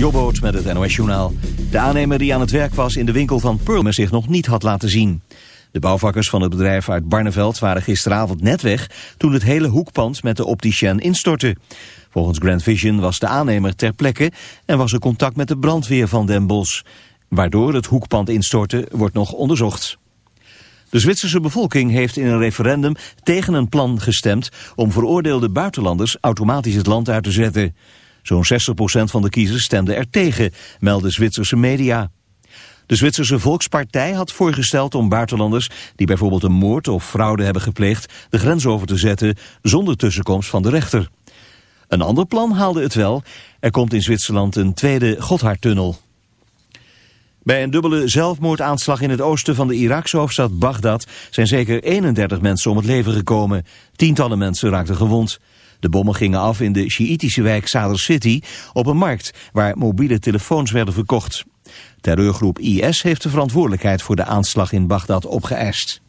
Jobboot met het NOS Journaal. De aannemer die aan het werk was in de winkel van Pearl zich nog niet had laten zien. De bouwvakkers van het bedrijf uit Barneveld waren gisteravond net weg... toen het hele hoekpand met de opticien instortte. Volgens Grand Vision was de aannemer ter plekke... en was er contact met de brandweer van Den Bosch. Waardoor het hoekpand instortte wordt nog onderzocht. De Zwitserse bevolking heeft in een referendum tegen een plan gestemd... om veroordeelde buitenlanders automatisch het land uit te zetten... Zo'n 60% van de kiezers stemde er tegen, melden Zwitserse media. De Zwitserse Volkspartij had voorgesteld om buitenlanders die bijvoorbeeld een moord of fraude hebben gepleegd de grens over te zetten zonder tussenkomst van de rechter. Een ander plan haalde het wel. Er komt in Zwitserland een tweede Gotthardtunnel. Bij een dubbele zelfmoordaanslag in het oosten van de Iraakse hoofdstad Bagdad zijn zeker 31 mensen om het leven gekomen. Tientallen mensen raakten gewond. De bommen gingen af in de Sjiitische wijk Sadr City op een markt waar mobiele telefoons werden verkocht. Terreurgroep IS heeft de verantwoordelijkheid voor de aanslag in Bagdad opgeëist.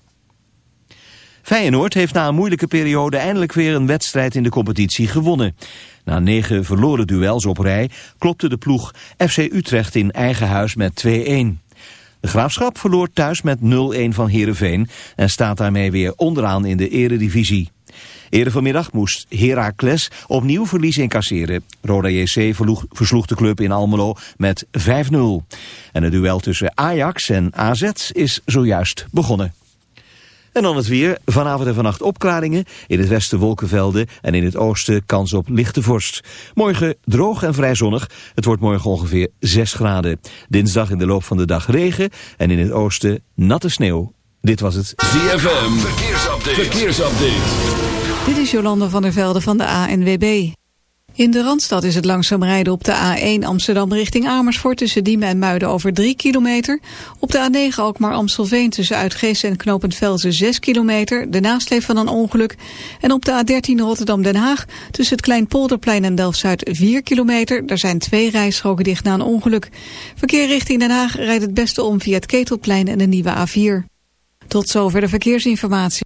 Feyenoord heeft na een moeilijke periode eindelijk weer een wedstrijd in de competitie gewonnen. Na negen verloren duels op rij klopte de ploeg FC Utrecht in eigen huis met 2-1. De Graafschap verloor thuis met 0-1 van Heerenveen en staat daarmee weer onderaan in de eredivisie. Eerder vanmiddag moest Heracles opnieuw verlies incasseren. Roda JC versloeg de club in Almelo met 5-0. En het duel tussen Ajax en AZ is zojuist begonnen. En dan het weer. Vanavond en vannacht opklaringen. In het westen wolkenvelden en in het oosten kans op lichte vorst. Morgen droog en vrij zonnig. Het wordt morgen ongeveer 6 graden. Dinsdag in de loop van de dag regen en in het oosten natte sneeuw. Dit was het ZFM. Verkeersupdate. Verkeersupdate. Dit is Jolande van der Velde van de ANWB. In de Randstad is het langzaam rijden op de A1 Amsterdam richting Amersfoort... tussen Diemen en Muiden over 3 kilometer. Op de A9 Alkmaar-Amstelveen tussen Uitgeest en Knopend Velzen 6 kilometer. De nasleep van een ongeluk. En op de A13 Rotterdam-Den Haag tussen het Kleinpolderplein en Delft-Zuid 4 kilometer. Daar zijn twee rijstroken dicht na een ongeluk. Verkeer richting Den Haag rijdt het beste om via het Ketelplein en de nieuwe A4. Tot zover de verkeersinformatie.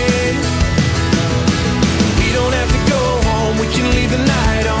the night on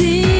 see.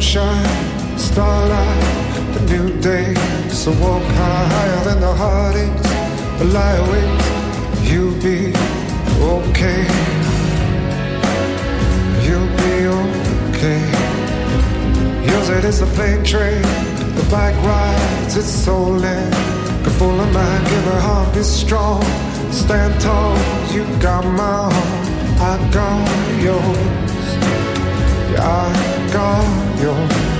sunshine, starlight, the new day. So walk higher than the heartaches, the lie awake. You'll be okay. You'll be okay. Yours it is the plane train, the bike rides, it's stolen. Go full of mind, give her heart, be strong. Stand tall, you got my heart, I got yours. Yeah, I gone, you're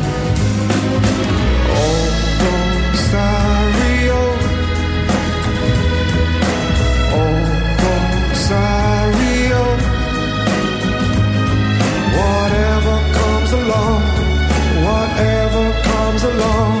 Along,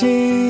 心